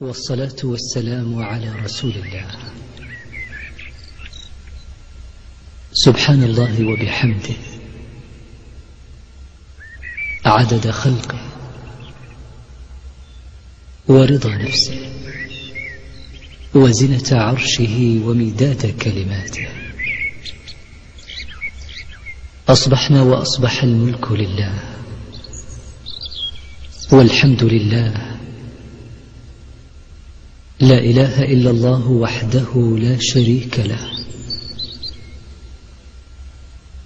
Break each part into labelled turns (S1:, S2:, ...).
S1: والصلاة والسلام على رسول الله. سبحان الله وبحمده. عدد خلقه. ورضا نفسه. وزنة عرشه ومداد كلماته. أصبحنا وأصبح الملك لله. والحمد لله لا إله إلا الله وحده لا شريك له.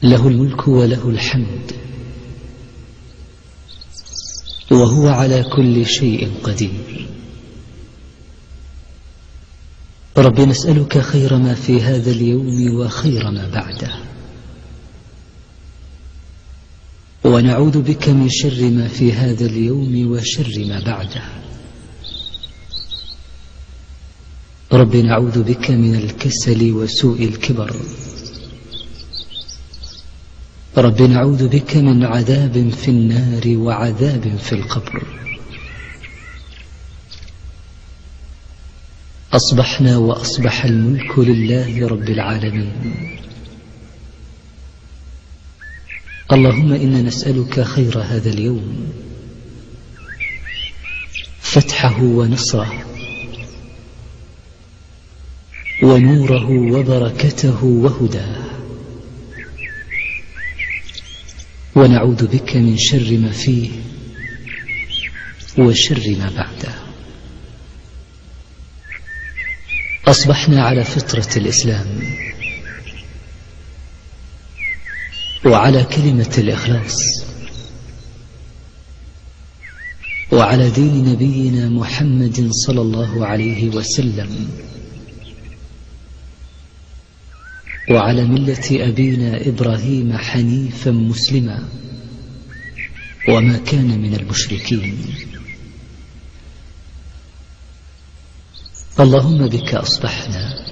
S1: له الملك وله الحمد. وهو على كل شيء قدير. رب نسألك خير ما في هذا اليوم وخير ما بعده. ونعوذ بك من شر ما في هذا اليوم وشر ما بعده. رب نعوذ بك من الكسل وسوء الكبر. رب نعوذ بك من عذاب في النار وعذاب في القبر. أصبحنا وأصبح الملك لله رب العالمين. اللهم إنا نسألك خير هذا اليوم. فتحه ونصره. ونوره وبركته وهداه ونعوذ بك من شر ما فيه وشر ما بعده. أصبحنا على فطرة الإسلام. وعلى كلمة الإخلاص. وعلى دين نبينا محمد صلى الله عليه وسلم. وعلى ملة أبينا إبراهيم حنيفا مسلما وما كان من المشركين. اللهم بك أصبحنا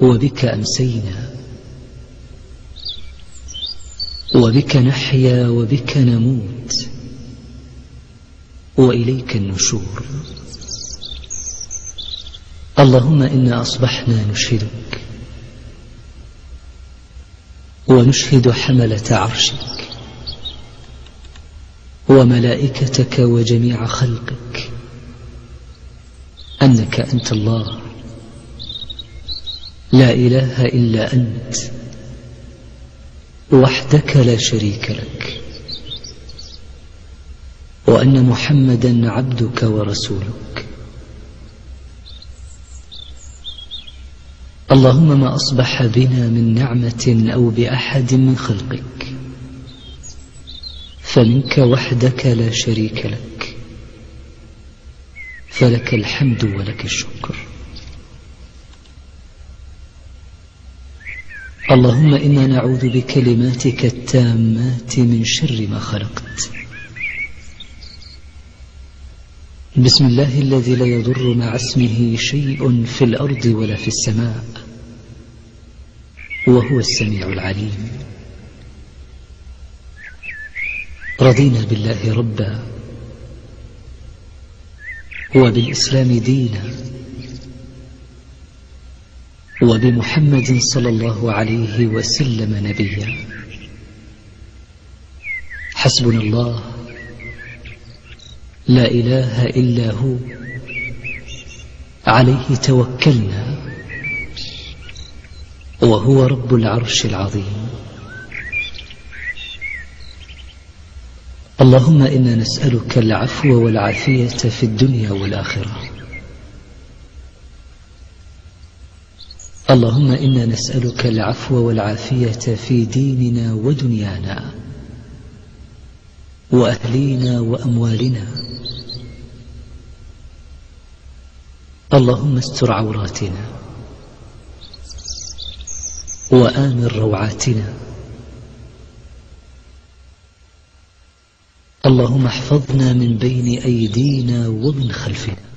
S1: وبك أمسينا وبك نحيا وبك نموت وإليك النشور. اللهم إنا أصبحنا نشهدك ونشهد حملة عرشك وملائكتك وجميع خلقك أنك أنت الله. لا إله إلا أنت وحدك لا شريك لك وأن محمدا عبدك ورسولك. اللهم ما أصبح بنا من نعمة أو بأحد من خلقك فمنك وحدك لا شريك لك فلك الحمد ولك الشكر. اللهم إنا نعوذ بكلماتك التامات من شر ما خلقت. بسم الله الذي لا يضر مع اسمه شيء في الأرض ولا في السماء وهو السميع العليم. رضينا بالله ربا وبالإسلام دينا وبمحمد صلى الله عليه وسلم نبيا. حسبنا الله لا إله إلا هو. عليه توكلنا. وهو رب العرش العظيم. اللهم إنا نسألك العفو والعافية في الدنيا والآخرة. اللهم إنا نسألك العفو والعافية في ديننا ودنيانا. وأهلينا وأموالنا. اللهم استر عوراتنا وآمن روعاتنا. اللهم احفظنا من بين أيدينا ومن خلفنا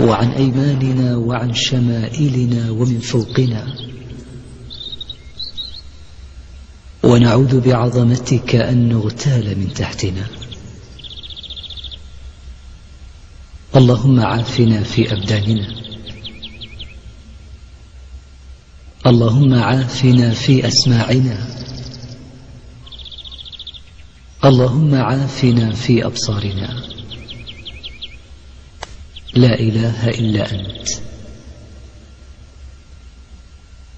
S1: وعن أيماننا وعن شمائلنا ومن فوقنا. ونعوذ بعظمتك أن نغتال من تحتنا. اللهم عافنا في أبداننا. اللهم عافنا في أسماعنا. اللهم عافنا في أبصارنا. لا إله إلا أنت.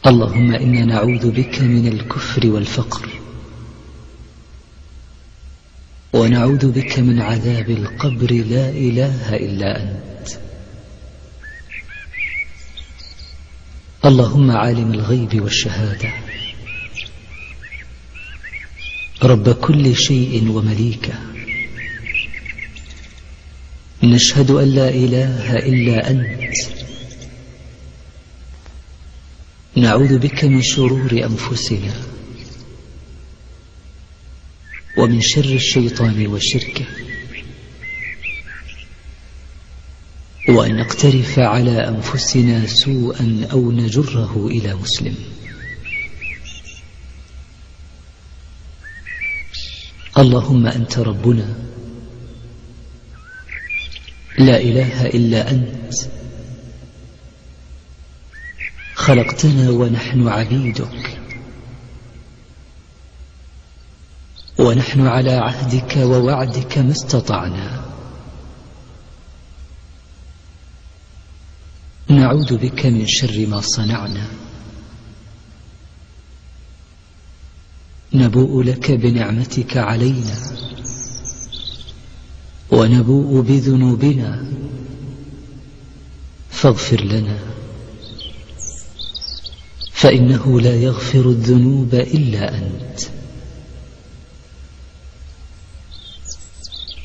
S1: اللهم إنا نعوذ بك من الكفر والفقر. ونعوذ بك من عذاب القبر لا إله إلا أنت. اللهم عالم الغيب والشهادة. رب كل شيء ومليكه نشهد أن لا إله إلا أنت. نعوذ بك من شرور أنفسنا. ومن شر الشيطان وشركه. وأن نقترف على أنفسنا سوءا أو نجره إلى مسلم. اللهم أنت ربنا. لا إله إلا أنت. خلقتنا ونحن عبيدك. ونحن على عهدك ووعدك ما استطعنا. نعوذ بك من شر ما صنعنا. نبوء لك بنعمتك علينا. ونبوء بذنوبنا. فاغفر لنا. فإنه لا يغفر الذنوب إلا أنت.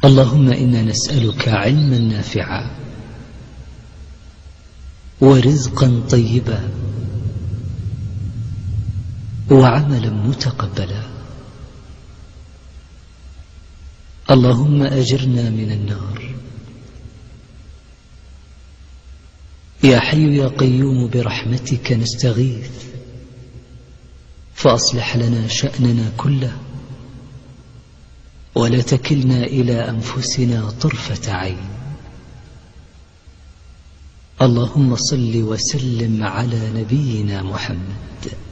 S1: اللهم إنا نسألك علما نافعا ورزقا طيبا وعملا متقبلا. اللهم أجرنا من النار. يا حي يا قيوم برحمتك نستغيث فأصلح لنا شأننا كله. ولا تكلنا إلى أنفسنا طرفة عين. اللهم صل وسلم على نبينا محمد.